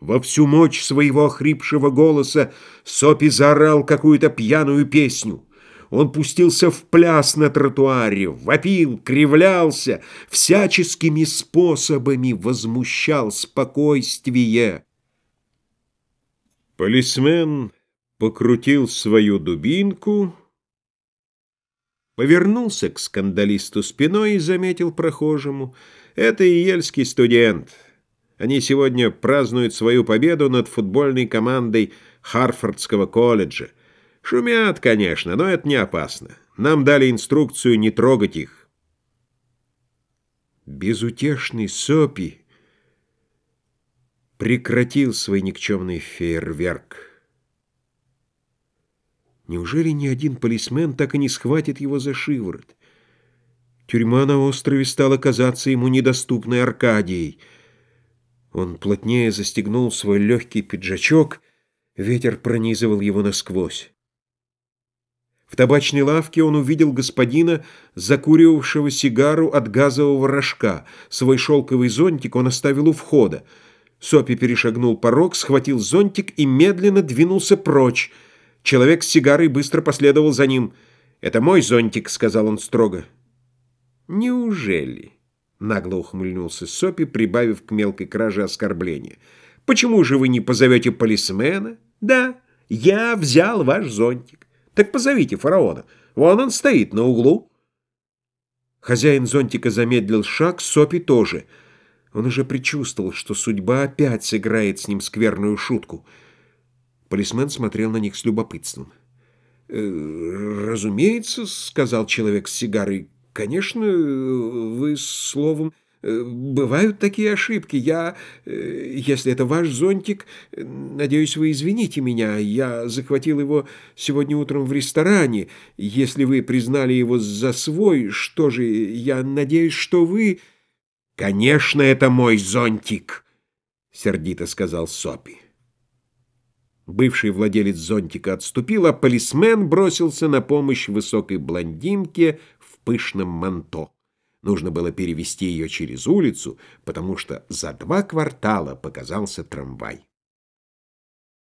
Во всю мощь своего охрипшего голоса Сопи заорал какую-то пьяную песню. Он пустился в пляс на тротуаре, вопил, кривлялся, всяческими способами возмущал спокойствие. Полисмен покрутил свою дубинку, повернулся к скандалисту спиной и заметил прохожему. Это и ельский студент. Они сегодня празднуют свою победу над футбольной командой Харфордского колледжа. Шумят, конечно, но это не опасно. Нам дали инструкцию не трогать их. Безутешный Сопи прекратил свой никчемный фейерверк. Неужели ни один полисмен так и не схватит его за шиворот? Тюрьма на острове стала казаться ему недоступной Аркадией. Он плотнее застегнул свой легкий пиджачок, ветер пронизывал его насквозь. В табачной лавке он увидел господина, закуривавшего сигару от газового рожка. Свой шелковый зонтик он оставил у входа. Сопи перешагнул порог, схватил зонтик и медленно двинулся прочь. Человек с сигарой быстро последовал за ним. «Это мой зонтик», — сказал он строго. «Неужели?» — нагло ухмыльнулся Сопи, прибавив к мелкой краже оскорбления. «Почему же вы не позовете полисмена?» «Да, я взял ваш зонтик. Так позовите фараона. Вон он стоит на углу». Хозяин зонтика замедлил шаг, Сопи тоже — он уже предчувствовал, что судьба опять сыграет с ним скверную шутку. Полисмен смотрел на них с любопытством. «Э, «Разумеется», — сказал человек с сигарой, — «конечно, вы словом...» э, Бывают такие ошибки. Я, э, если это ваш зонтик, надеюсь, вы извините меня. Я захватил его сегодня утром в ресторане. Если вы признали его за свой, что же, я надеюсь, что вы... «Конечно, это мой зонтик!» — сердито сказал Сопи. Бывший владелец зонтика отступил, а полисмен бросился на помощь высокой блондинке пышном манто. Нужно было перевести ее через улицу, потому что за два квартала показался трамвай.